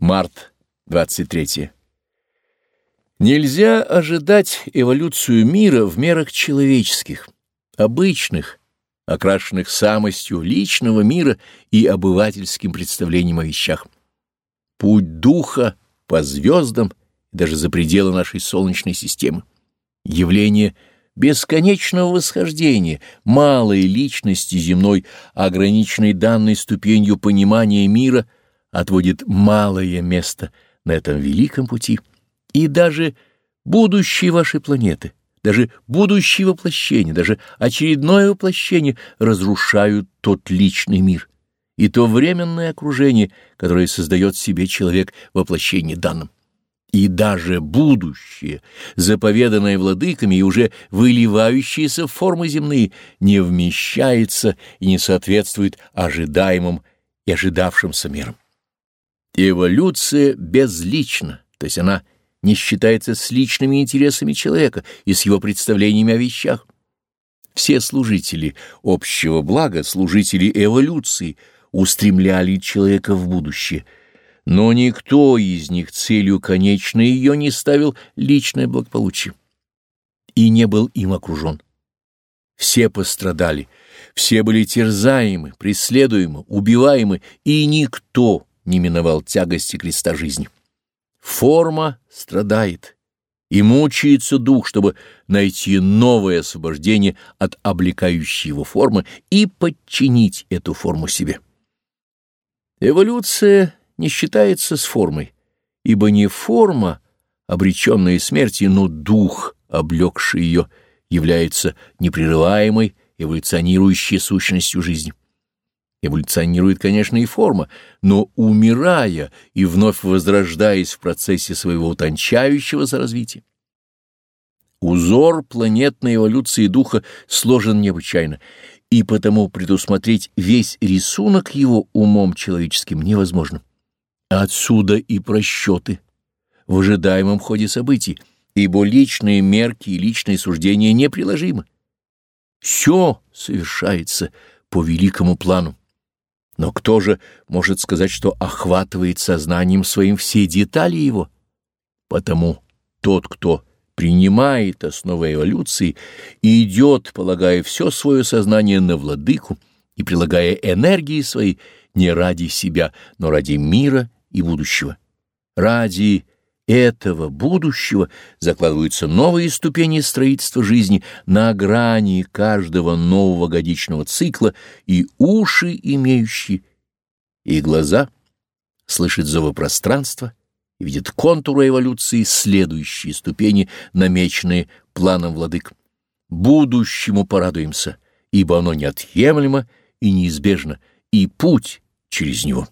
Март 23. Нельзя ожидать эволюцию мира в мерах человеческих, обычных, окрашенных самостью личного мира и обывательским представлением о вещах. Путь духа по звездам даже за пределы нашей Солнечной системы. Явление бесконечного восхождения малой личности земной, ограниченной данной ступенью понимания мира – отводит малое место на этом великом пути, и даже будущее вашей планеты, даже будущее воплощение, даже очередное воплощение разрушают тот личный мир и то временное окружение, которое создает себе человек в воплощении данным. И даже будущее, заповеданное владыками и уже выливающееся в формы земные, не вмещается и не соответствует ожидаемым и ожидавшимся мирам. Эволюция безлична, то есть она не считается с личными интересами человека и с его представлениями о вещах. Все служители общего блага, служители эволюции, устремляли человека в будущее, но никто из них целью конечной ее не ставил личное благополучие и не был им окружен. Все пострадали, все были терзаемы, преследуемы, убиваемы, и никто не миновал тягости креста жизни. Форма страдает, и мучается дух, чтобы найти новое освобождение от облекающей его формы и подчинить эту форму себе. Эволюция не считается с формой, ибо не форма, обреченная смерти, но дух, облекший ее, является непрерываемой эволюционирующей сущностью жизни. Эволюционирует, конечно, и форма, но, умирая и вновь возрождаясь в процессе своего утончающегося развития. Узор планетной эволюции духа сложен необычайно, и потому предусмотреть весь рисунок его умом человеческим невозможно. Отсюда и просчеты в ожидаемом ходе событий, ибо личные мерки и личные суждения неприложимы. Все совершается по великому плану. Но кто же может сказать, что охватывает сознанием своим все детали его? Потому тот, кто принимает основы эволюции, идет, полагая все свое сознание на владыку и прилагая энергии свои не ради себя, но ради мира и будущего. Ради этого будущего закладываются новые ступени строительства жизни на грани каждого нового годичного цикла, и уши имеющие, и глаза слышат зовы пространства и видят контуры эволюции следующие ступени, намеченные планом владык. Будущему порадуемся, ибо оно неотъемлемо и неизбежно, и путь через него.